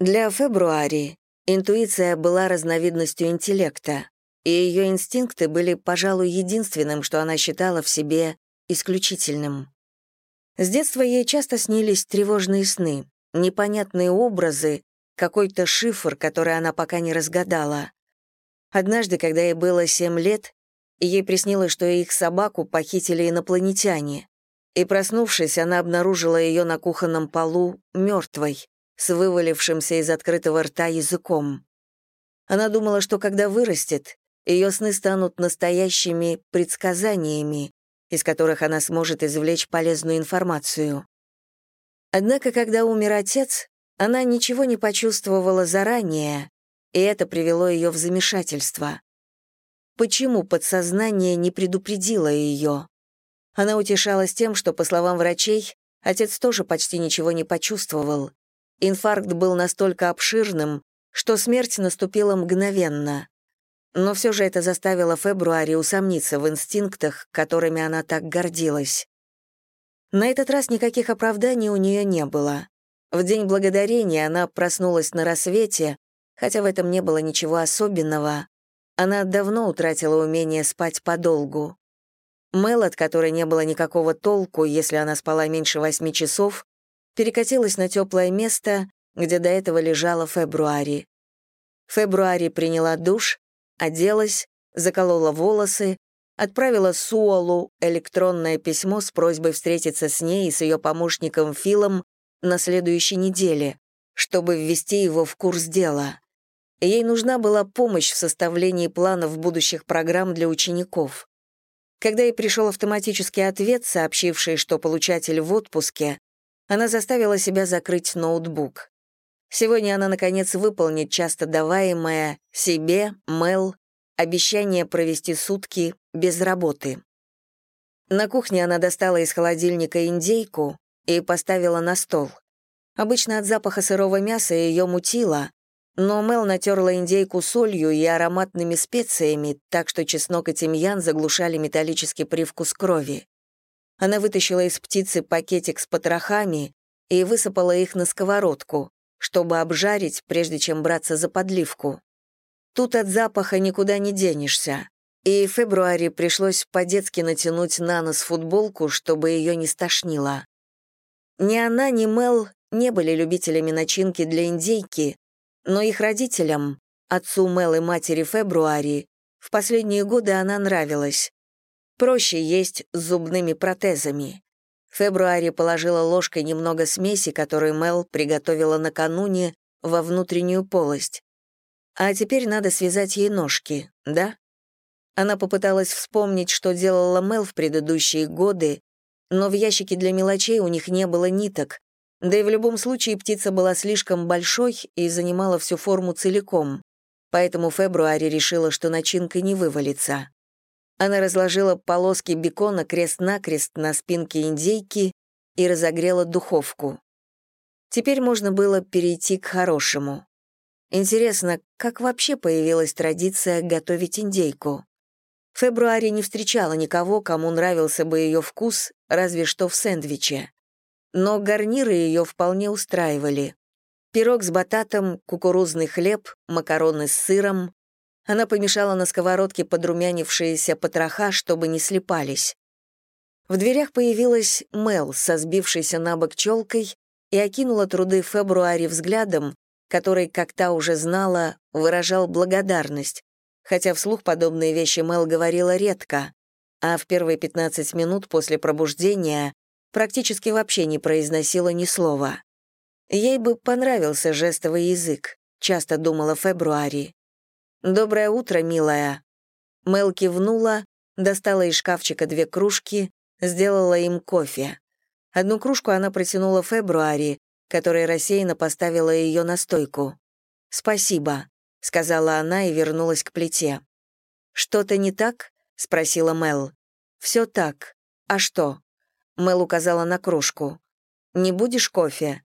Для Фебруари интуиция была разновидностью интеллекта, и ее инстинкты были, пожалуй, единственным, что она считала в себе исключительным. С детства ей часто снились тревожные сны, непонятные образы, какой-то шифр, который она пока не разгадала. Однажды, когда ей было семь лет, ей приснилось, что их собаку похитили инопланетяне. И, проснувшись, она обнаружила ее на кухонном полу мертвой, с вывалившимся из открытого рта языком. Она думала, что когда вырастет, ее сны станут настоящими предсказаниями, из которых она сможет извлечь полезную информацию. Однако, когда умер отец, она ничего не почувствовала заранее, и это привело ее в замешательство. Почему подсознание не предупредило ее? Она утешалась тем, что, по словам врачей, отец тоже почти ничего не почувствовал. Инфаркт был настолько обширным, что смерть наступила мгновенно. Но все же это заставило Фебруари усомниться в инстинктах, которыми она так гордилась. На этот раз никаких оправданий у нее не было. В День Благодарения она проснулась на рассвете, хотя в этом не было ничего особенного. Она давно утратила умение спать подолгу. Мел, от которой не было никакого толку, если она спала меньше восьми часов, перекатилась на теплое место, где до этого лежала Фебруари. Фебруари приняла душ, оделась, заколола волосы, отправила Суолу электронное письмо с просьбой встретиться с ней и с ее помощником Филом на следующей неделе, чтобы ввести его в курс дела. Ей нужна была помощь в составлении планов будущих программ для учеников. Когда ей пришел автоматический ответ, сообщивший, что получатель в отпуске, она заставила себя закрыть ноутбук. Сегодня она, наконец, выполнит часто даваемое себе, Мел, обещание провести сутки без работы. На кухне она достала из холодильника индейку и поставила на стол. Обычно от запаха сырого мяса ее мутило, но Мел натерла индейку солью и ароматными специями, так что чеснок и тимьян заглушали металлический привкус крови. Она вытащила из птицы пакетик с потрохами и высыпала их на сковородку, чтобы обжарить, прежде чем браться за подливку. Тут от запаха никуда не денешься. И в февруаре пришлось по-детски натянуть на нос футболку, чтобы ее не стошнило. Ни она, ни Мел не были любителями начинки для индейки, но их родителям, отцу Мел и матери Фебруари, в последние годы она нравилась. Проще есть с зубными протезами. Фебруари положила ложкой немного смеси, которую Мел приготовила накануне, во внутреннюю полость. А теперь надо связать ей ножки, да? Она попыталась вспомнить, что делала Мел в предыдущие годы, но в ящике для мелочей у них не было ниток, да и в любом случае птица была слишком большой и занимала всю форму целиком, поэтому Фебруари решила, что начинка не вывалится. Она разложила полоски бекона крест-накрест на спинке индейки и разогрела духовку. Теперь можно было перейти к хорошему. Интересно, как вообще появилась традиция готовить индейку? В февруаре не встречала никого, кому нравился бы ее вкус, разве что в сэндвиче. Но гарниры ее вполне устраивали. Пирог с бататом, кукурузный хлеб, макароны с сыром, она помешала на сковородке подрумянившиеся потроха, чтобы не слепались. В дверях появилась Мел со сбившейся на бок челкой и окинула труды Фебруари взглядом, который, как та уже знала, выражал благодарность, хотя вслух подобные вещи Мел говорила редко, а в первые 15 минут после пробуждения практически вообще не произносила ни слова. Ей бы понравился жестовый язык, часто думала Фебруари. «Доброе утро, милая». Мел кивнула, достала из шкафчика две кружки, сделала им кофе. Одну кружку она протянула Фебруари, которая рассеянно поставила ее на стойку. «Спасибо», — сказала она и вернулась к плите. «Что-то не так?» — спросила Мел. «Все так. А что?» Мел указала на кружку. «Не будешь кофе?»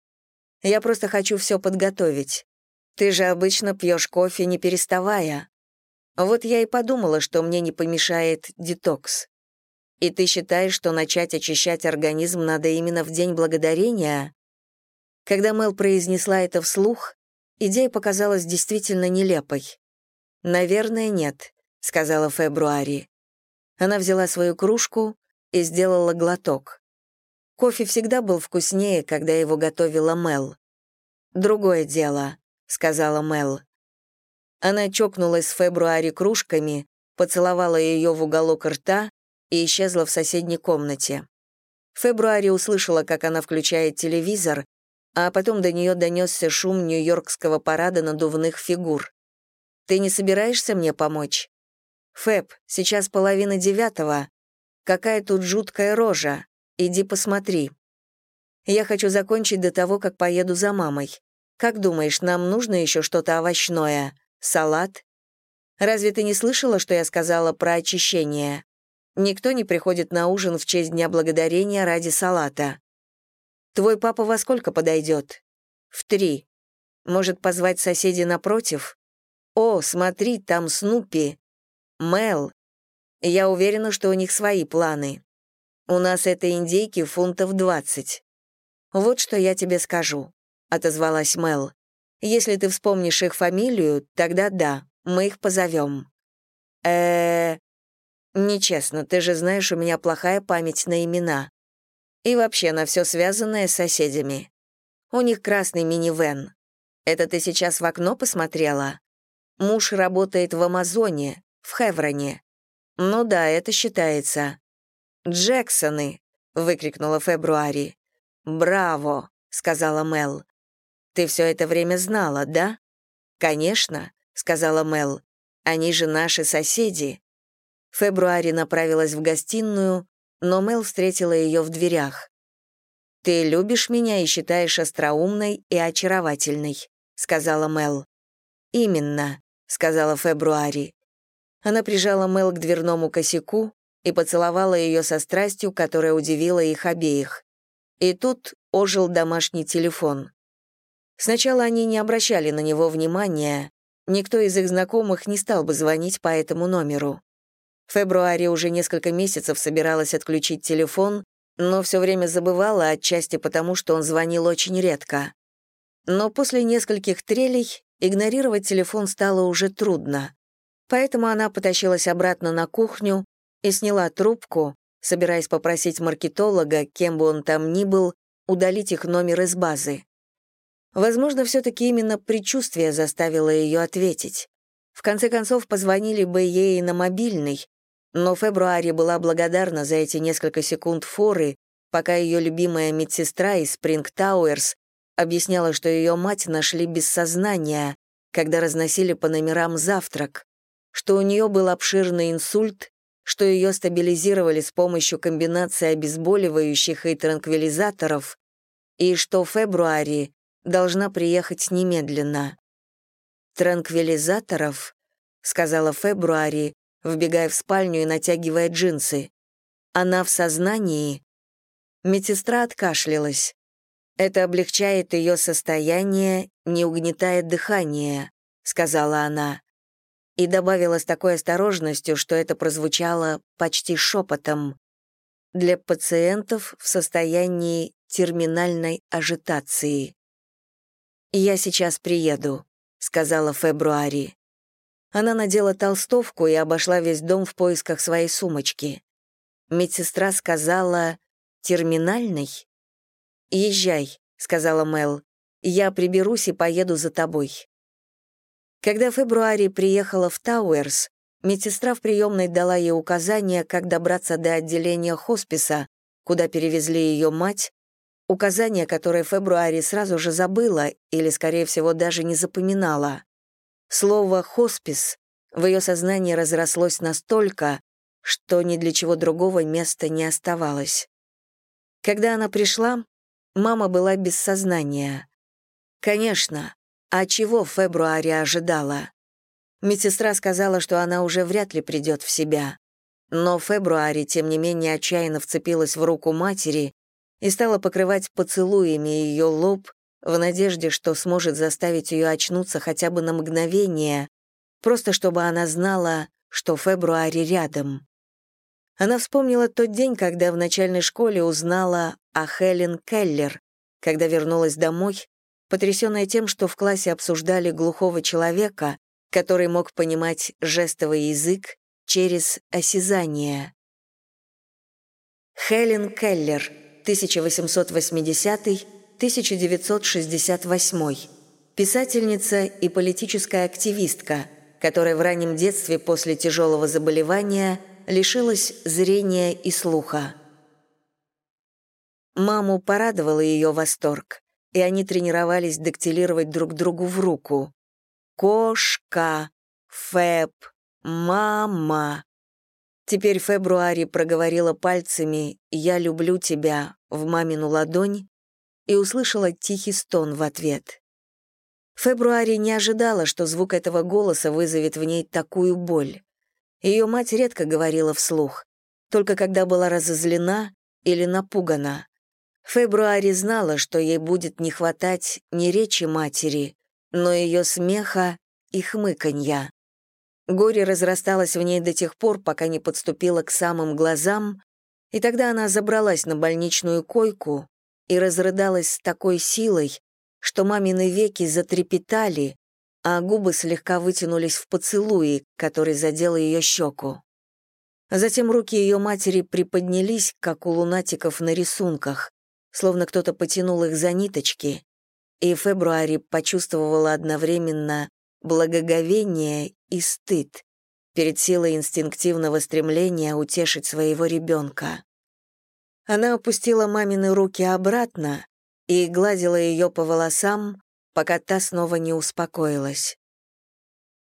«Я просто хочу все подготовить. Ты же обычно пьешь кофе, не переставая. Вот я и подумала, что мне не помешает детокс. И ты считаешь, что начать очищать организм надо именно в День Благодарения? Когда Мел произнесла это вслух, идея показалась действительно нелепой. «Наверное, нет», — сказала Фебруари. Она взяла свою кружку и сделала глоток. Кофе всегда был вкуснее, когда его готовила Мел. «Другое дело», — сказала Мел. Она чокнулась с Фебруари кружками, поцеловала ее в уголок рта и исчезла в соседней комнате. Фебруари услышала, как она включает телевизор, а потом до нее донесся шум Нью-Йоркского парада надувных фигур. «Ты не собираешься мне помочь?» «Феб, сейчас половина девятого. Какая тут жуткая рожа. Иди посмотри. Я хочу закончить до того, как поеду за мамой. Как думаешь, нам нужно еще что-то овощное? Салат? Разве ты не слышала, что я сказала про очищение? Никто не приходит на ужин в честь Дня Благодарения ради салата. Твой папа во сколько подойдет? В три. Может, позвать соседей напротив? О, смотри, там Снупи. Мел. Я уверена, что у них свои планы. У нас этой индейки фунтов двадцать. Вот что я тебе скажу, отозвалась Мел. Если ты вспомнишь их фамилию, тогда да, мы их позовем. Э, нечестно, ты же знаешь, у меня плохая память на имена. И вообще на все связанное с соседями. У них красный минивэн. Это ты сейчас в окно посмотрела? Муж работает в Амазоне, в Хевроне. Ну да, это считается. «Джексоны!» — выкрикнула Фебруари. «Браво!» — сказала Мел. «Ты все это время знала, да?» «Конечно», — сказала Мел. «Они же наши соседи». Фебруари направилась в гостиную, но Мел встретила ее в дверях. «Ты любишь меня и считаешь остроумной и очаровательной», — сказала Мел. «Именно», — сказала Фебруари. Она прижала Мел к дверному косяку, и поцеловала ее со страстью, которая удивила их обеих. И тут ожил домашний телефон. Сначала они не обращали на него внимания, никто из их знакомых не стал бы звонить по этому номеру. В февруаре уже несколько месяцев собиралась отключить телефон, но все время забывала, отчасти потому, что он звонил очень редко. Но после нескольких трелей игнорировать телефон стало уже трудно. Поэтому она потащилась обратно на кухню, и сняла трубку, собираясь попросить маркетолога, кем бы он там ни был, удалить их номер из базы. Возможно, все-таки именно предчувствие заставило ее ответить. В конце концов, позвонили бы ей на мобильный, но Фебруари была благодарна за эти несколько секунд форы, пока ее любимая медсестра из Спринг Тауэрс объясняла, что ее мать нашли без сознания, когда разносили по номерам завтрак, что у нее был обширный инсульт что ее стабилизировали с помощью комбинации обезболивающих и транквилизаторов, и что в февруаре должна приехать немедленно. «Транквилизаторов?» — сказала Фебруари, вбегая в спальню и натягивая джинсы. «Она в сознании?» Медсестра откашлялась. «Это облегчает ее состояние, не угнетает дыхание», — сказала она и добавила с такой осторожностью, что это прозвучало почти шепотом. Для пациентов в состоянии терминальной ажитации. «Я сейчас приеду», — сказала Фебруари. Она надела толстовку и обошла весь дом в поисках своей сумочки. Медсестра сказала «терминальный?» «Езжай», — сказала Мел. «Я приберусь и поеду за тобой». Когда в февруаре приехала в Тауэрс, медсестра в приемной дала ей указания, как добраться до отделения хосписа, куда перевезли ее мать, указания, которые в февруаре сразу же забыла или, скорее всего, даже не запоминала. Слово «хоспис» в ее сознании разрослось настолько, что ни для чего другого места не оставалось. Когда она пришла, мама была без сознания. Конечно, а чего в февруаре ожидала? Медсестра сказала, что она уже вряд ли придет в себя. Но в февруаре, тем не менее, отчаянно вцепилась в руку матери и стала покрывать поцелуями ее лоб в надежде, что сможет заставить ее очнуться хотя бы на мгновение, просто чтобы она знала, что февруаре рядом. Она вспомнила тот день, когда в начальной школе узнала о Хелен Келлер, когда вернулась домой потрясенная тем, что в классе обсуждали глухого человека, который мог понимать жестовый язык через осязание. Хелен Келлер, 1880-1968, писательница и политическая активистка, которая в раннем детстве после тяжелого заболевания лишилась зрения и слуха. Маму порадовал ее восторг, и они тренировались дактилировать друг другу в руку. «Кошка», «Фэб», «Мама». Теперь Фебруари проговорила пальцами «Я люблю тебя» в мамину ладонь и услышала тихий стон в ответ. Фебруари не ожидала, что звук этого голоса вызовет в ней такую боль. Ее мать редко говорила вслух, только когда была разозлена или напугана. Фебруари знала, что ей будет не хватать не речи матери, но ее смеха и хмыканья. Горе разрасталось в ней до тех пор, пока не подступило к самым глазам, и тогда она забралась на больничную койку и разрыдалась с такой силой, что мамины веки затрепетали, а губы слегка вытянулись в поцелуи, который задел ее щеку. Затем руки ее матери приподнялись, как у лунатиков на рисунках, словно кто-то потянул их за ниточки, и Фебруари почувствовала одновременно благоговение и стыд перед силой инстинктивного стремления утешить своего ребенка. Она опустила мамины руки обратно и гладила ее по волосам, пока та снова не успокоилась.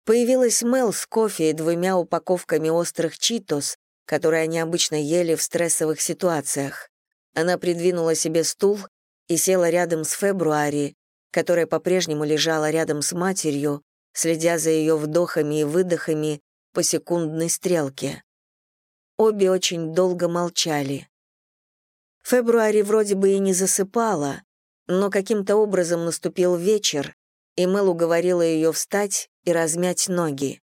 Появилась Мел с кофе и двумя упаковками острых читос, которые они обычно ели в стрессовых ситуациях. Она придвинула себе стул и села рядом с Фебруари, которая по-прежнему лежала рядом с матерью, следя за ее вдохами и выдохами по секундной стрелке. Обе очень долго молчали. Фебруари вроде бы и не засыпала, но каким-то образом наступил вечер, и Мэл уговорила ее встать и размять ноги.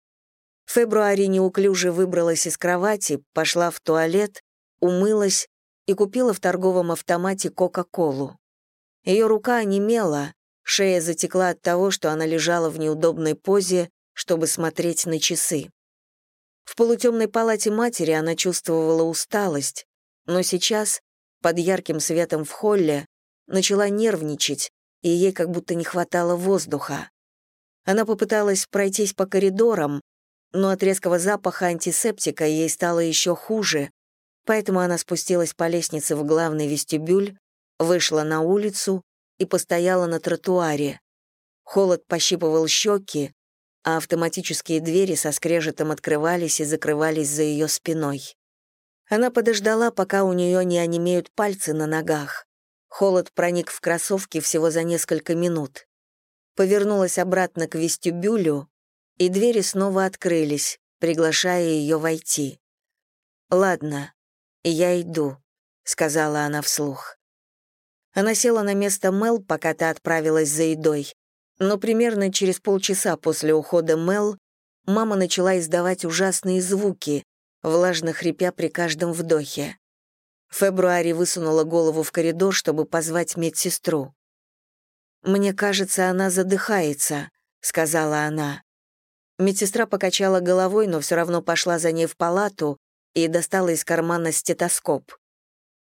Фебруари неуклюже выбралась из кровати, пошла в туалет, умылась и купила в торговом автомате Кока-Колу. Ее рука онемела, шея затекла от того, что она лежала в неудобной позе, чтобы смотреть на часы. В полутемной палате матери она чувствовала усталость, но сейчас, под ярким светом в холле, начала нервничать, и ей как будто не хватало воздуха. Она попыталась пройтись по коридорам, но от резкого запаха антисептика ей стало еще хуже, Поэтому она спустилась по лестнице в главный вестибюль, вышла на улицу и постояла на тротуаре. Холод пощипывал щеки, а автоматические двери со скрежетом открывались и закрывались за ее спиной. Она подождала, пока у нее не онемеют пальцы на ногах. Холод проник в кроссовки всего за несколько минут. Повернулась обратно к вестибюлю, и двери снова открылись, приглашая ее войти. «Ладно, «Я иду», — сказала она вслух. Она села на место Мел, пока та отправилась за едой. Но примерно через полчаса после ухода Мел мама начала издавать ужасные звуки, влажно хрипя при каждом вдохе. Фебруари высунула голову в коридор, чтобы позвать медсестру. «Мне кажется, она задыхается», — сказала она. Медсестра покачала головой, но все равно пошла за ней в палату, и достала из кармана стетоскоп.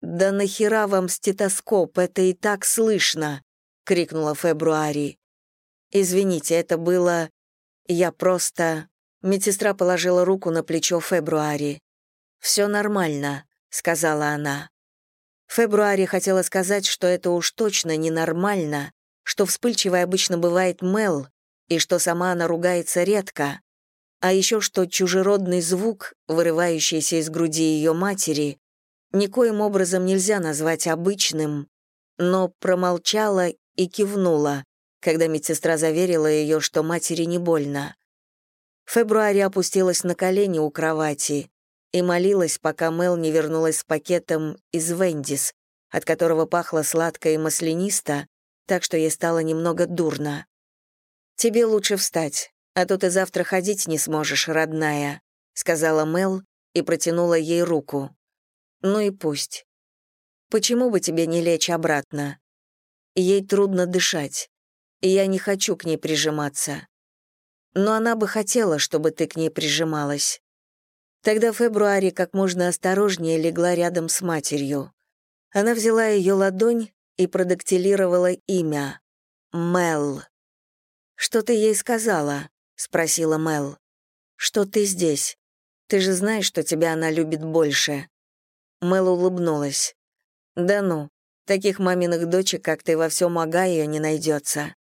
«Да нахера вам стетоскоп, это и так слышно!» — крикнула Фебруари. «Извините, это было... Я просто...» Медсестра положила руку на плечо Фебруари. «Все нормально», — сказала она. Фебруари хотела сказать, что это уж точно ненормально, что вспыльчивой обычно бывает Мел, и что сама она ругается редко, а еще что чужеродный звук, вырывающийся из груди ее матери, никоим образом нельзя назвать обычным, но промолчала и кивнула, когда медсестра заверила ее, что матери не больно. Фебруари опустилась на колени у кровати и молилась, пока Мел не вернулась с пакетом из Вендис, от которого пахло сладко и маслянисто, так что ей стало немного дурно. «Тебе лучше встать а то ты завтра ходить не сможешь, родная», — сказала Мел и протянула ей руку. «Ну и пусть. Почему бы тебе не лечь обратно?» Ей трудно дышать. и я не хочу к ней прижиматься. Но она бы хотела, чтобы ты к ней прижималась. Тогда Фебруари как можно осторожнее легла рядом с матерью. Она взяла ее ладонь и продактилировала имя — Мел. «Что ты ей сказала?» — спросила Мел. «Что ты здесь? Ты же знаешь, что тебя она любит больше». Мел улыбнулась. «Да ну, таких маминых дочек, как ты, во всем Огайо не найдется».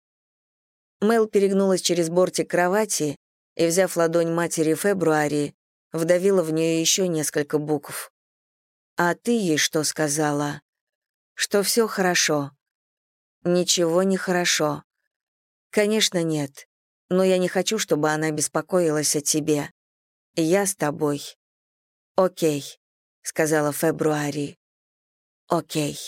Мел перегнулась через бортик кровати и, взяв ладонь матери Фебруари, вдавила в нее еще несколько букв. «А ты ей что сказала?» «Что все хорошо». «Ничего не хорошо». «Конечно, нет. Но я не хочу, чтобы она беспокоилась о тебе. Я с тобой». «Окей», — сказала Фебруари. «Окей».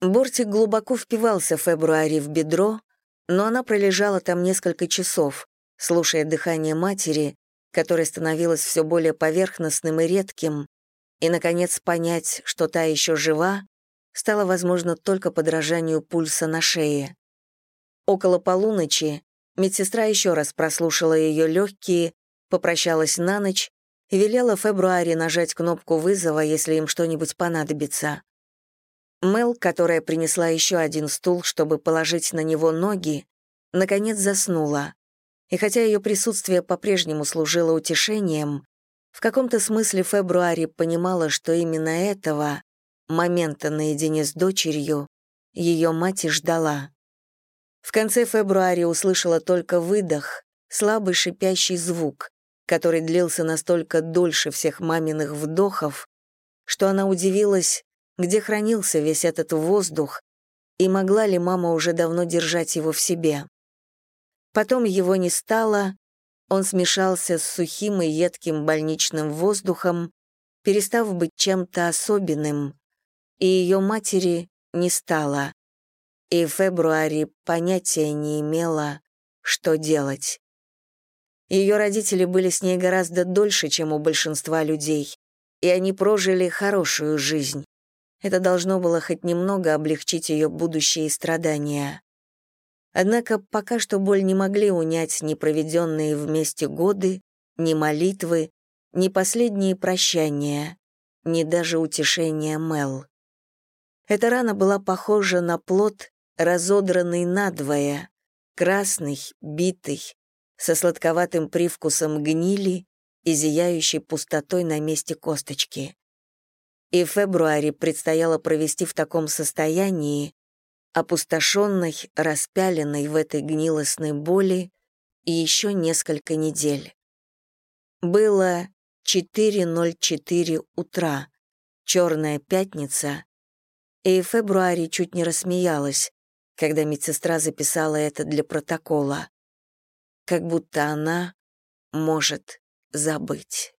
Бортик глубоко впивался Фебруари в бедро, но она пролежала там несколько часов, слушая дыхание матери которое становилось все более поверхностным и редким, и, наконец, понять, что та еще жива, стало возможно только подражанию пульса на шее. Около полуночи медсестра еще раз прослушала ее легкие, попрощалась на ночь велела Фебруаре нажать кнопку вызова, если им что-нибудь понадобится. Мел, которая принесла еще один стул, чтобы положить на него ноги, наконец заснула и хотя ее присутствие по-прежнему служило утешением, в каком-то смысле Фебруари понимала, что именно этого, момента наедине с дочерью, ее мать и ждала. В конце февраля услышала только выдох, слабый шипящий звук, который длился настолько дольше всех маминых вдохов, что она удивилась, где хранился весь этот воздух, и могла ли мама уже давно держать его в себе. Потом его не стало, он смешался с сухим и едким больничным воздухом, перестав быть чем-то особенным, и ее матери не стало. И в февруаре понятия не имела, что делать. Ее родители были с ней гораздо дольше, чем у большинства людей, и они прожили хорошую жизнь. Это должно было хоть немного облегчить ее будущие страдания. Однако пока что боль не могли унять ни проведенные вместе годы, ни молитвы, ни последние прощания, ни даже утешения Мел. Эта рана была похожа на плод, разодранный надвое, красный, битый, со сладковатым привкусом гнили и зияющей пустотой на месте косточки. И в февруаре предстояло провести в таком состоянии, опустошенной, распяленной в этой гнилостной боли, еще несколько недель. Было 4.04 утра, черная пятница, и в февруаре чуть не рассмеялась, когда медсестра записала это для протокола. Как будто она может забыть.